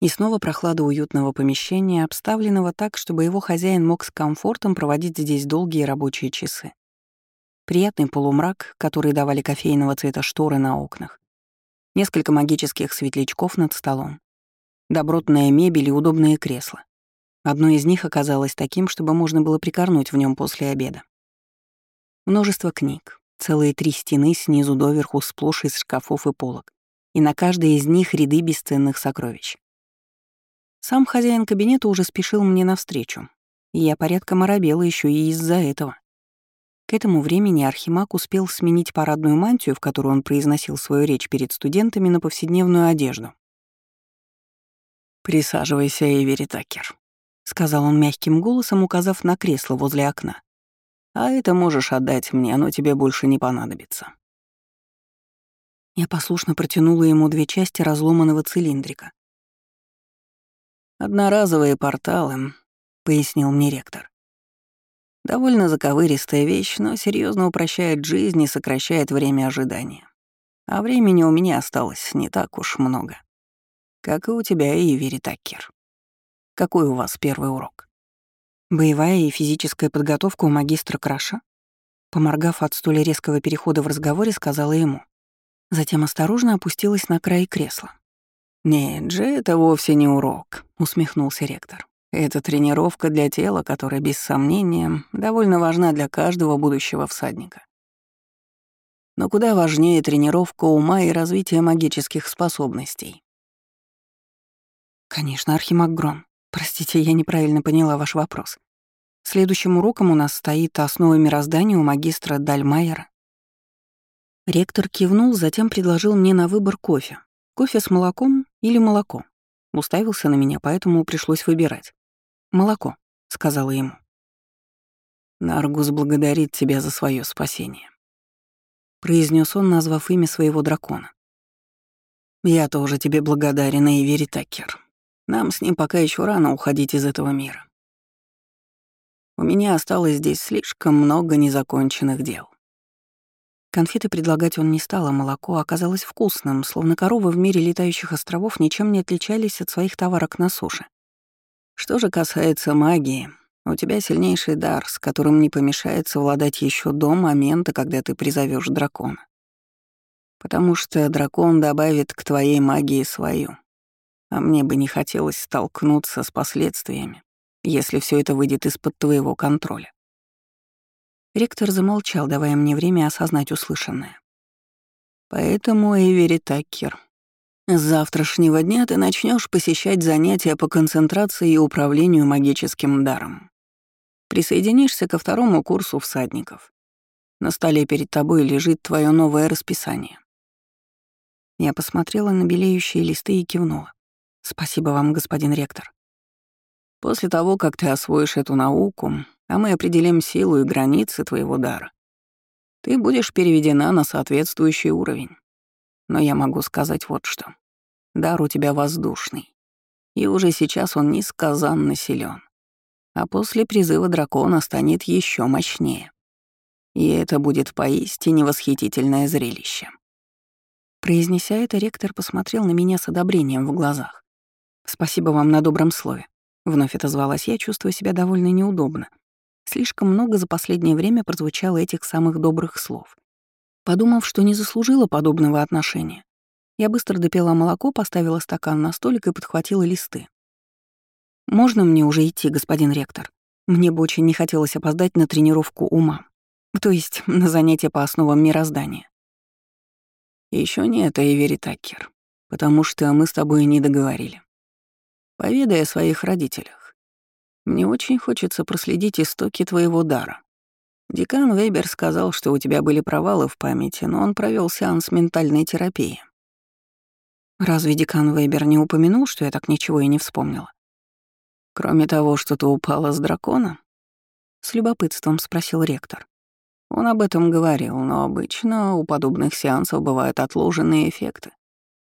И снова прохлада уютного помещения, обставленного так, чтобы его хозяин мог с комфортом проводить здесь долгие рабочие часы. Приятный полумрак, который давали кофейного цвета шторы на окнах. Несколько магических светлячков над столом. Добротная мебель и удобные кресла. Одно из них оказалось таким, чтобы можно было прикорнуть в нем после обеда. Множество книг, целые три стены снизу доверху сплошь из шкафов и полок, и на каждой из них ряды бесценных сокровищ. Сам хозяин кабинета уже спешил мне навстречу, я порядком оробела еще и из-за этого. К этому времени Архимаг успел сменить парадную мантию, в которую он произносил свою речь перед студентами, на повседневную одежду. «Присаживайся, Эвери Такер», — сказал он мягким голосом, указав на кресло возле окна. «А это можешь отдать мне, оно тебе больше не понадобится». Я послушно протянула ему две части разломанного цилиндрика, «Одноразовые порталы», — пояснил мне ректор. «Довольно заковыристая вещь, но серьезно упрощает жизнь и сокращает время ожидания. А времени у меня осталось не так уж много. Как и у тебя, Ивери Такер. Какой у вас первый урок?» «Боевая и физическая подготовка у магистра Краша?» Поморгав от столь резкого перехода в разговоре, сказала ему. Затем осторожно опустилась на край кресла. «Нет же, это вовсе не урок», — усмехнулся ректор. «Это тренировка для тела, которая, без сомнения, довольно важна для каждого будущего всадника. Но куда важнее тренировка ума и развитие магических способностей». «Конечно, Архимаг Гром. Простите, я неправильно поняла ваш вопрос. Следующим уроком у нас стоит основа мироздания у магистра Дальмайера». Ректор кивнул, затем предложил мне на выбор кофе, Кофе с молоком или молоко? Уставился на меня, поэтому пришлось выбирать. «Молоко», — сказала ему. «Наргус благодарит тебя за свое спасение», — произнес он, назвав имя своего дракона. «Я тоже тебе благодарен, Эйвери Такер. Нам с ним пока еще рано уходить из этого мира. У меня осталось здесь слишком много незаконченных дел. Конфеты предлагать он не стал, а молоко оказалось вкусным, словно коровы в мире летающих островов ничем не отличались от своих товарок на суше. Что же касается магии, у тебя сильнейший дар, с которым не помешает совладать еще до момента, когда ты призовешь дракона. Потому что дракон добавит к твоей магии свою. А мне бы не хотелось столкнуться с последствиями, если все это выйдет из-под твоего контроля. Ректор замолчал, давая мне время осознать услышанное. «Поэтому, Эвери Таккер, с завтрашнего дня ты начнешь посещать занятия по концентрации и управлению магическим даром. Присоединишься ко второму курсу всадников. На столе перед тобой лежит твое новое расписание». Я посмотрела на белеющие листы и кивнула. «Спасибо вам, господин ректор». После того, как ты освоишь эту науку, а мы определим силу и границы твоего дара. Ты будешь переведена на соответствующий уровень. Но я могу сказать вот что. Дар у тебя воздушный. И уже сейчас он несказанно силен. А после призыва дракона станет еще мощнее. И это будет поистине восхитительное зрелище. Произнеся это, ректор посмотрел на меня с одобрением в глазах. «Спасибо вам на добром слове», — вновь отозвалась я, чувствуя себя довольно неудобно. Слишком много за последнее время прозвучало этих самых добрых слов. Подумав, что не заслужила подобного отношения, я быстро допила молоко, поставила стакан на столик и подхватила листы. «Можно мне уже идти, господин ректор? Мне бы очень не хотелось опоздать на тренировку ума, то есть на занятия по основам мироздания». Еще нет, Эйвери Такер, потому что мы с тобой не договорили. Поведай о своих родителях. Мне очень хочется проследить истоки твоего дара. Декан Вебер сказал, что у тебя были провалы в памяти, но он провел сеанс ментальной терапии. Разве декан Вебер не упомянул, что я так ничего и не вспомнила? Кроме того, что ты упала с дракона? С любопытством спросил ректор. Он об этом говорил, но обычно у подобных сеансов бывают отложенные эффекты,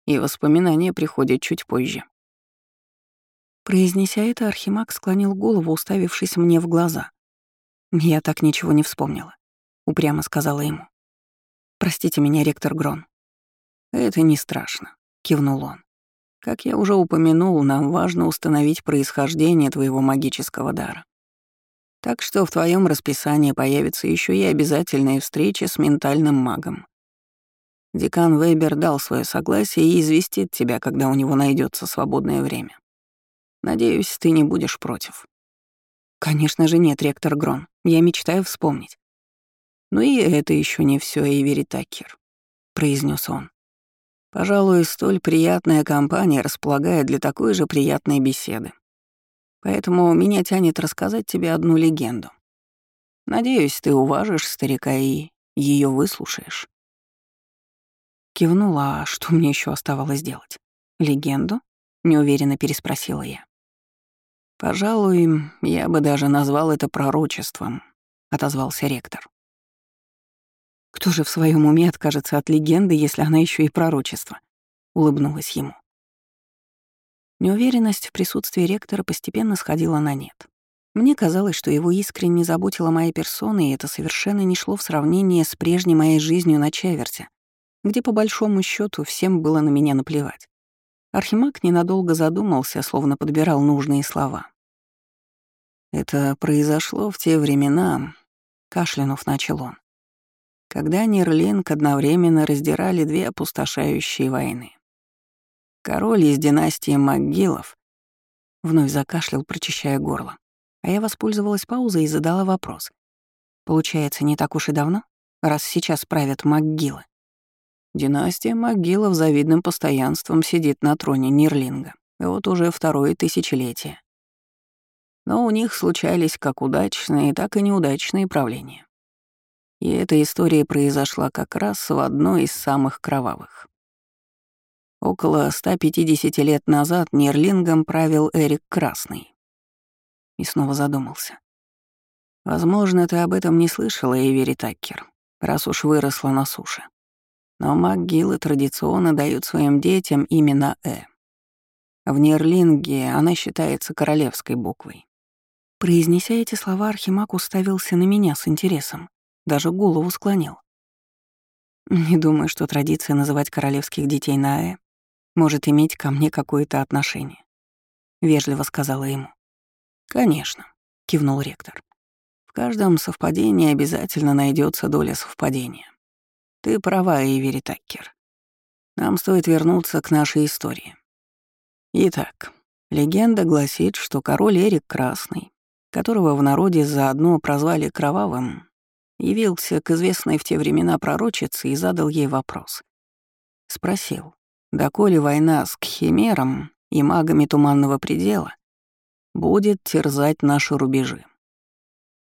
и воспоминания приходят чуть позже. Произнеся это, Архимаг склонил голову, уставившись мне в глаза. «Я так ничего не вспомнила», — упрямо сказала ему. «Простите меня, ректор Грон». «Это не страшно», — кивнул он. Как я уже упомянул, нам важно установить происхождение твоего магического дара. Так что в твоем расписании появится еще и обязательная встреча с ментальным магом. Декан Вейбер дал свое согласие и известит тебя, когда у него найдется свободное время. Надеюсь, ты не будешь против. Конечно же нет, ректор Грон. Я мечтаю вспомнить. Ну и это еще не все, Эйвери Такер, произнес он. Пожалуй, столь приятная компания располагает для такой же приятной беседы. Поэтому меня тянет рассказать тебе одну легенду. Надеюсь, ты уважишь старика и ее выслушаешь. Кивнула, а что мне еще оставалось делать? Легенду? Неуверенно переспросила я. Пожалуй, я бы даже назвал это пророчеством, отозвался ректор. Кто же в своем уме откажется от легенды, если она еще и пророчество? Улыбнулась ему. Неуверенность в присутствии ректора постепенно сходила на нет. Мне казалось, что его искренне заботила моя персона, и это совершенно не шло в сравнение с прежней моей жизнью на Чаверте, где по большому счету всем было на меня наплевать. Архимаг ненадолго задумался, словно подбирал нужные слова. «Это произошло в те времена», — кашлянув начал он, когда Нерлинг одновременно раздирали две опустошающие войны. Король из династии Макгилов вновь закашлял, прочищая горло. А я воспользовалась паузой и задала вопрос. Получается, не так уж и давно, раз сейчас правят Макгилы. Династия Макгилов завидным постоянством сидит на троне Нирлинга, и вот уже второе тысячелетие. Но у них случались как удачные, так и неудачные правления. И эта история произошла как раз в одной из самых кровавых. Около 150 лет назад Нерлингом правил Эрик Красный. И снова задумался. Возможно, ты об этом не слышала, Эвери Таккер, раз уж выросла на суше. Но МакГиллы традиционно дают своим детям именно «э». В Нерлинге она считается королевской буквой. Произнеся эти слова, Архимаг уставился на меня с интересом, даже голову склонил. Не думаю, что традиция называть королевских детей на «э» может иметь ко мне какое-то отношение», — вежливо сказала ему. «Конечно», — кивнул ректор. «В каждом совпадении обязательно найдется доля совпадения. Ты права, Ивери Таккер. Нам стоит вернуться к нашей истории. Итак, легенда гласит, что король Эрик Красный, которого в народе заодно прозвали Кровавым, явился к известной в те времена пророчице и задал ей вопрос. Спросил, доколе война с Кхимером и магами Туманного Предела будет терзать наши рубежи.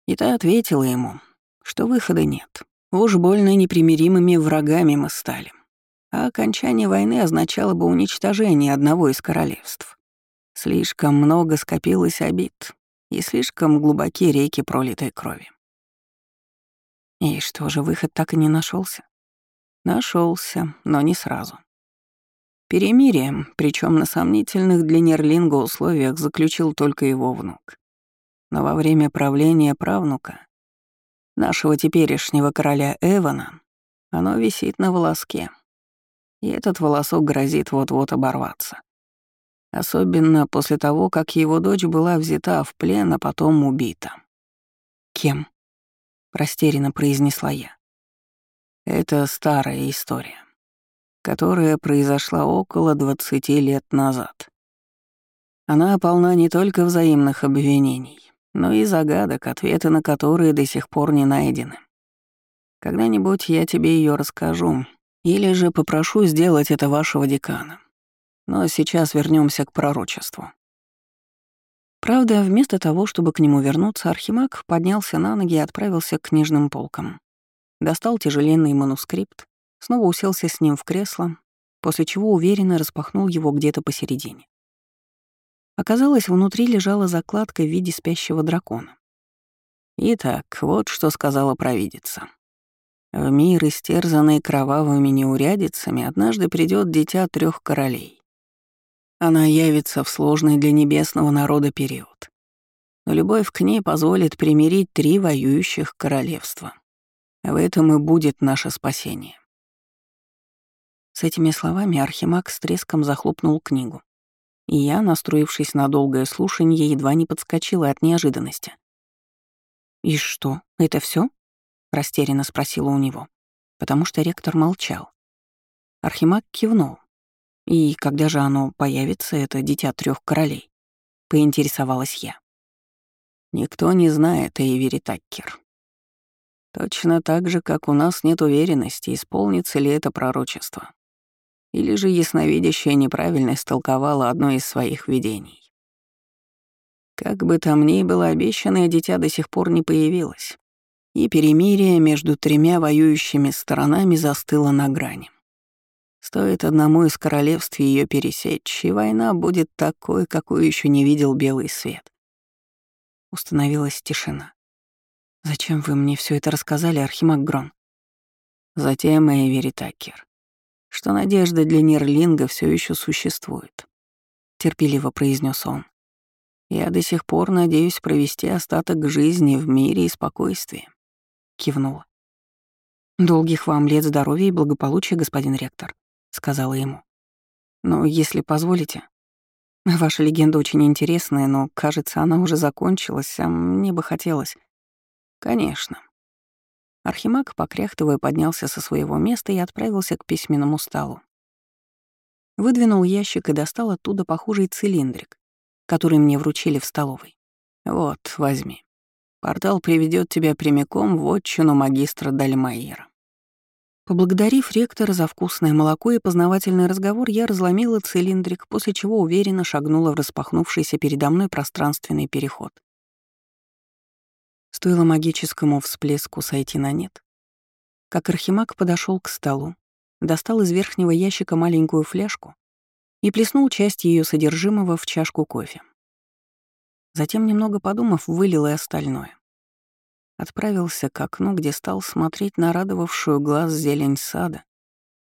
И та ответила ему, что выхода нет. Уж больно непримиримыми врагами мы стали. А окончание войны означало бы уничтожение одного из королевств. Слишком много скопилось обид и слишком глубокие реки пролитой крови. И что же, выход так и не нашелся? Нашелся, но не сразу. Перемирие, причем на сомнительных для Нерлинга условиях, заключил только его внук. Но во время правления правнука, нашего теперешнего короля Эвана, оно висит на волоске. И этот волосок грозит вот-вот оборваться. Особенно после того, как его дочь была взята в плен, а потом убита. «Кем?» — растерянно произнесла я. Это старая история которая произошла около 20 лет назад. Она полна не только взаимных обвинений, но и загадок, ответы на которые до сих пор не найдены. Когда-нибудь я тебе ее расскажу, или же попрошу сделать это вашего декана. Но сейчас вернемся к пророчеству. Правда, вместо того, чтобы к нему вернуться, Архимаг поднялся на ноги и отправился к книжным полкам. Достал тяжеленный манускрипт, снова уселся с ним в кресло, после чего уверенно распахнул его где-то посередине. Оказалось, внутри лежала закладка в виде спящего дракона. Итак, вот что сказала провидица. В мир, истерзанный кровавыми неурядицами, однажды придет дитя трех королей. Она явится в сложный для небесного народа период. Но любовь к ней позволит примирить три воюющих королевства. В этом и будет наше спасение. С этими словами Архимаг с треском захлопнул книгу. И я, настроившись на долгое слушание, едва не подскочила от неожиданности. «И что, это все? растерянно спросила у него, потому что ректор молчал. Архимаг кивнул. «И когда же оно появится, это дитя трех королей?» — поинтересовалась я. «Никто не знает, Эйвери Таккер. Точно так же, как у нас нет уверенности, исполнится ли это пророчество. Или же ясновидящая неправильно истолковала одно из своих видений. Как бы там ни было, обещанное дитя до сих пор не появилось, и перемирие между тремя воюющими сторонами застыло на грани. Стоит одному из королевств ее пересечь, и война будет такой, какую еще не видел белый свет. Установилась тишина. «Зачем вы мне все это рассказали, Архимаг Грон?» Затем Эйвери Такер что надежда для Нерлинга все еще существует», — терпеливо произнес он. «Я до сих пор надеюсь провести остаток жизни в мире и спокойствии», — кивнула. «Долгих вам лет здоровья и благополучия, господин ректор», — сказала ему. «Но если позволите, ваша легенда очень интересная, но, кажется, она уже закончилась, а мне бы хотелось...» «Конечно», Архимаг, покряхтывая, поднялся со своего места и отправился к письменному столу. Выдвинул ящик и достал оттуда похожий цилиндрик, который мне вручили в столовой. «Вот, возьми. Портал приведет тебя прямиком в отчину магистра Дальмайера». Поблагодарив ректора за вкусное молоко и познавательный разговор, я разломила цилиндрик, после чего уверенно шагнула в распахнувшийся передо мной пространственный переход. Стоило магическому всплеску сойти на нет, как Архимаг подошел к столу, достал из верхнего ящика маленькую фляжку и плеснул часть ее содержимого в чашку кофе. Затем, немного подумав, вылил и остальное. Отправился к окну, где стал смотреть на радовавшую глаз зелень сада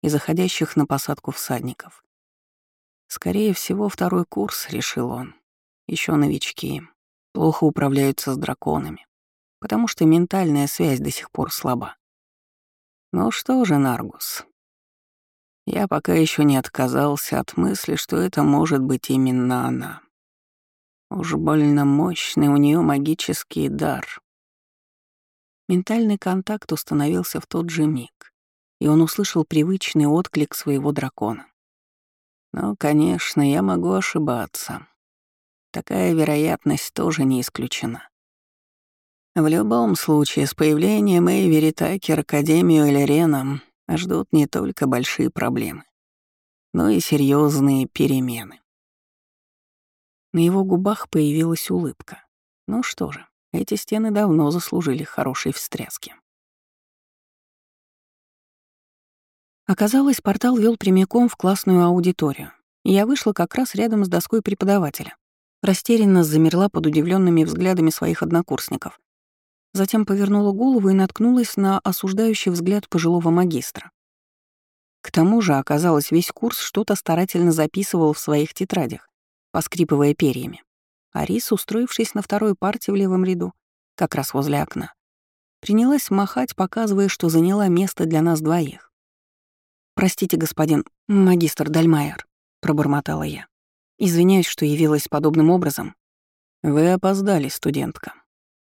и заходящих на посадку всадников. Скорее всего, второй курс, решил он. Еще новички, плохо управляются с драконами потому что ментальная связь до сих пор слаба. Ну что же, Наргус, я пока еще не отказался от мысли, что это может быть именно она. Уж больно мощный у нее магический дар. Ментальный контакт установился в тот же миг, и он услышал привычный отклик своего дракона. Но, конечно, я могу ошибаться. Такая вероятность тоже не исключена. В любом случае, с появлением Эйвери Такер, Академию Эльреном ждут не только большие проблемы, но и серьезные перемены. На его губах появилась улыбка. Ну что же, эти стены давно заслужили хорошей встряски. Оказалось, портал вел прямиком в классную аудиторию, я вышла как раз рядом с доской преподавателя. Растерянно замерла под удивленными взглядами своих однокурсников. Затем повернула голову и наткнулась на осуждающий взгляд пожилого магистра. К тому же, оказалось, весь курс что-то старательно записывал в своих тетрадях, поскрипывая перьями. Арис, устроившись на второй парте в левом ряду, как раз возле окна, принялась махать, показывая, что заняла место для нас двоих. «Простите, господин магистр Дальмайер», — пробормотала я. «Извиняюсь, что явилась подобным образом». «Вы опоздали, студентка»,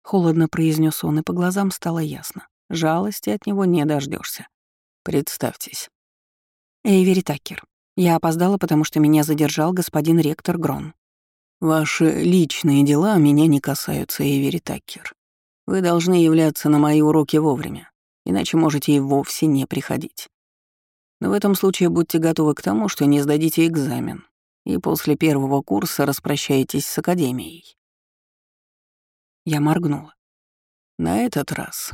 Холодно произнес он, и по глазам стало ясно. Жалости от него не дождешься. Представьтесь. Эйвери Такер. Я опоздала, потому что меня задержал господин ректор Грон. Ваши личные дела меня не касаются, Эйвери Такер. Вы должны являться на мои уроки вовремя, иначе можете и вовсе не приходить. Но в этом случае будьте готовы к тому, что не сдадите экзамен, и после первого курса распрощаетесь с академией. Я моргнула. На этот раз,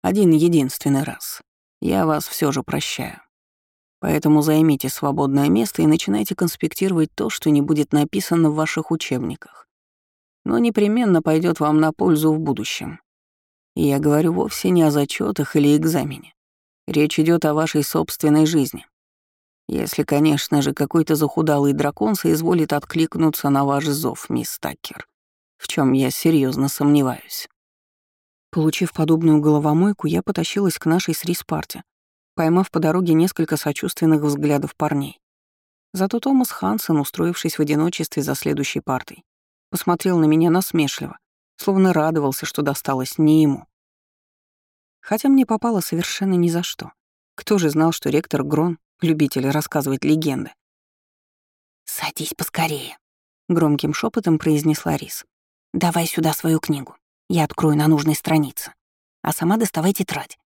один единственный раз, я вас все же прощаю. Поэтому займите свободное место и начинайте конспектировать то, что не будет написано в ваших учебниках. Но непременно пойдет вам на пользу в будущем. И я говорю вовсе не о зачетах или экзамене. Речь идет о вашей собственной жизни. Если, конечно же, какой-то захудалый дракон соизволит откликнуться на ваш зов, мисс Такер в чем я серьезно сомневаюсь. Получив подобную головомойку, я потащилась к нашей с Риспарте, поймав по дороге несколько сочувственных взглядов парней. Зато Томас Хансен, устроившись в одиночестве за следующей партой, посмотрел на меня насмешливо, словно радовался, что досталось не ему. Хотя мне попало совершенно ни за что. Кто же знал, что ректор Грон — любитель рассказывать легенды? «Садись поскорее», — громким шепотом произнесла Рис. «Давай сюда свою книгу. Я открою на нужной странице. А сама доставай тетрадь».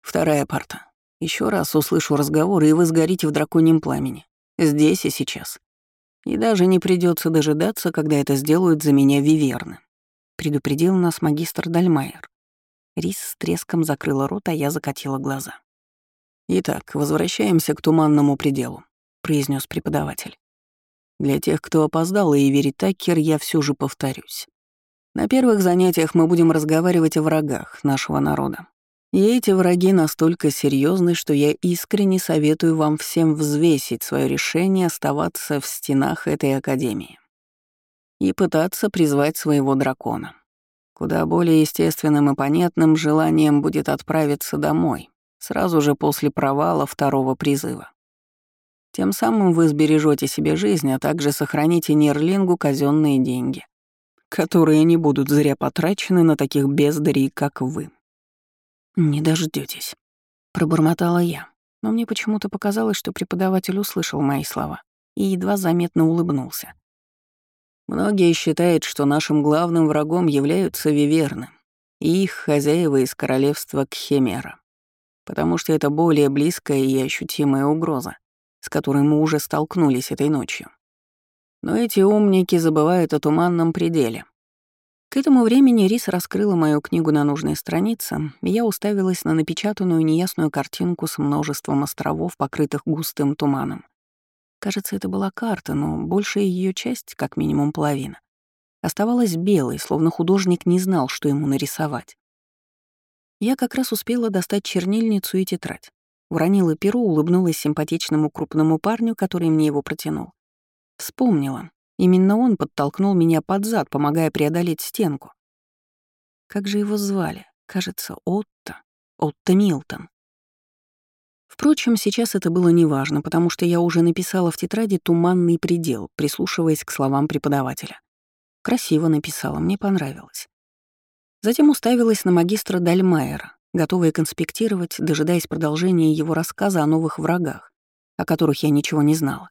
Вторая парта. Еще раз услышу разговор, и вы сгорите в драконьем пламени. Здесь и сейчас. И даже не придется дожидаться, когда это сделают за меня виверны. Предупредил нас магистр Дальмайер. Рис с треском закрыла рот, а я закатила глаза. «Итак, возвращаемся к туманному пределу», — произнес преподаватель. «Для тех, кто опоздал и верит Такер, я все же повторюсь. На первых занятиях мы будем разговаривать о врагах нашего народа. И эти враги настолько серьезны, что я искренне советую вам всем взвесить свое решение оставаться в стенах этой академии и пытаться призвать своего дракона. Куда более естественным и понятным желанием будет отправиться домой, сразу же после провала второго призыва. Тем самым вы сбережете себе жизнь, а также сохраните Нерлингу казенные деньги, которые не будут зря потрачены на таких бездарей, как вы. «Не дождетесь, пробормотала я, но мне почему-то показалось, что преподаватель услышал мои слова и едва заметно улыбнулся. Многие считают, что нашим главным врагом являются виверны и их хозяева из королевства Кхемера, потому что это более близкая и ощутимая угроза, с которой мы уже столкнулись этой ночью. Но эти умники забывают о туманном пределе. К этому времени Рис раскрыла мою книгу на нужной странице, и я уставилась на напечатанную неясную картинку с множеством островов, покрытых густым туманом. Кажется, это была карта, но большая ее часть, как минимум половина, оставалась белой, словно художник не знал, что ему нарисовать. Я как раз успела достать чернильницу и тетрадь. Уронила перо, улыбнулась симпатичному крупному парню, который мне его протянул. Вспомнила. Именно он подтолкнул меня под зад, помогая преодолеть стенку. Как же его звали? Кажется, Отто. Отто Милтон. Впрочем, сейчас это было неважно, потому что я уже написала в тетради «туманный предел», прислушиваясь к словам преподавателя. Красиво написала, мне понравилось. Затем уставилась на магистра Дальмайера, готовая конспектировать, дожидаясь продолжения его рассказа о новых врагах, о которых я ничего не знала,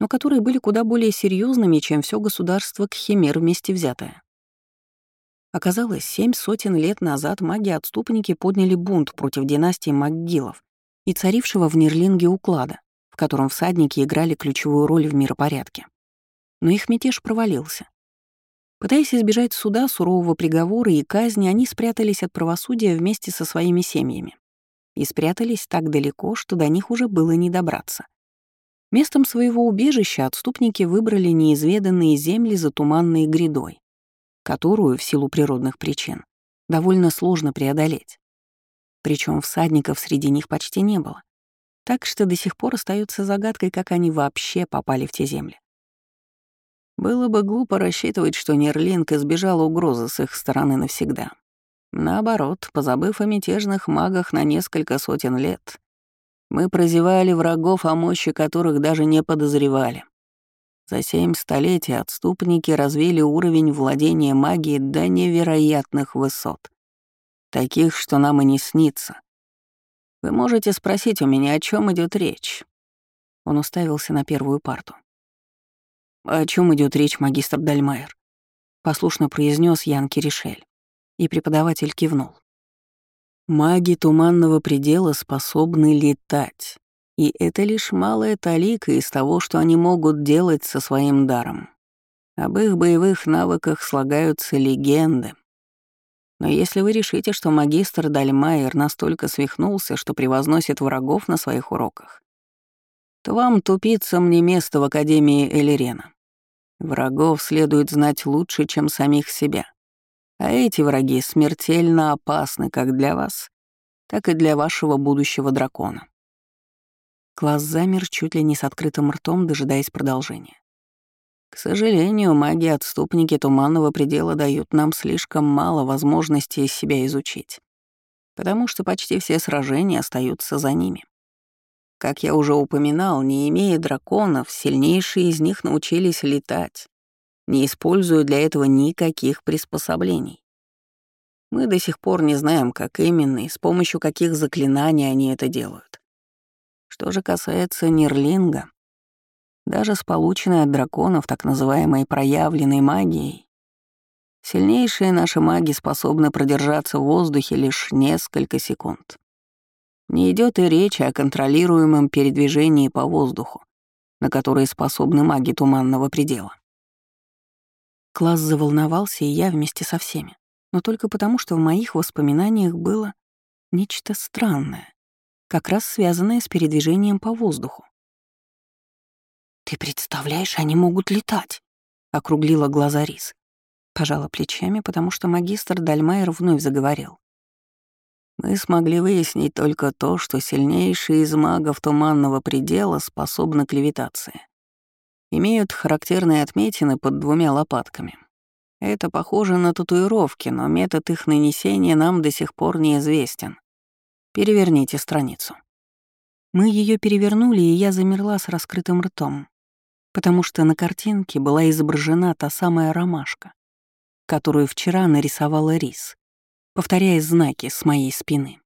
но которые были куда более серьезными, чем все государство Кхимер вместе взятое. Оказалось, семь сотен лет назад маги-отступники подняли бунт против династии МакГиллов и царившего в Нерлинге уклада, в котором всадники играли ключевую роль в миропорядке. Но их мятеж провалился. Пытаясь избежать суда, сурового приговора и казни, они спрятались от правосудия вместе со своими семьями. И спрятались так далеко, что до них уже было не добраться. Местом своего убежища отступники выбрали неизведанные земли за туманной грядой, которую, в силу природных причин, довольно сложно преодолеть. Причем всадников среди них почти не было. Так что до сих пор остается загадкой, как они вообще попали в те земли. Было бы глупо рассчитывать, что Нерлинг избежал угрозы с их стороны навсегда. Наоборот, позабыв о мятежных магах на несколько сотен лет, мы прозевали врагов, о мощи которых даже не подозревали. За семь столетий отступники развили уровень владения магией до невероятных высот таких, что нам и не снится. Вы можете спросить у меня, о чем идет речь?» Он уставился на первую парту. «О чем идет речь, магистр Дальмайер?» Послушно произнес Ян Киришель, и преподаватель кивнул. «Маги Туманного Предела способны летать, и это лишь малая талика из того, что они могут делать со своим даром. Об их боевых навыках слагаются легенды, но если вы решите, что магистр Дальмайер настолько свихнулся, что превозносит врагов на своих уроках, то вам тупиться мне место в Академии Элерена. Врагов следует знать лучше, чем самих себя. А эти враги смертельно опасны как для вас, так и для вашего будущего дракона. Класс замер чуть ли не с открытым ртом, дожидаясь продолжения. К сожалению, маги-отступники Туманного Предела дают нам слишком мало возможностей себя изучить. потому что почти все сражения остаются за ними. Как я уже упоминал, не имея драконов, сильнейшие из них научились летать, не используя для этого никаких приспособлений. Мы до сих пор не знаем, как именно и с помощью каких заклинаний они это делают. Что же касается Нерлинга, даже с полученной от драконов так называемой проявленной магией, сильнейшие наши маги способны продержаться в воздухе лишь несколько секунд. Не идет и речи о контролируемом передвижении по воздуху, на которые способны маги туманного предела. Класс заволновался, и я вместе со всеми, но только потому, что в моих воспоминаниях было нечто странное, как раз связанное с передвижением по воздуху. «Ты представляешь, они могут летать!» — округлила глаза Рис. Пожала плечами, потому что магистр Дальмайер вновь заговорил. Мы смогли выяснить только то, что сильнейшие из магов Туманного Предела способны к левитации. Имеют характерные отметины под двумя лопатками. Это похоже на татуировки, но метод их нанесения нам до сих пор неизвестен. Переверните страницу. Мы ее перевернули, и я замерла с раскрытым ртом, потому что на картинке была изображена та самая ромашка, которую вчера нарисовала Рис повторяя знаки с моей спины.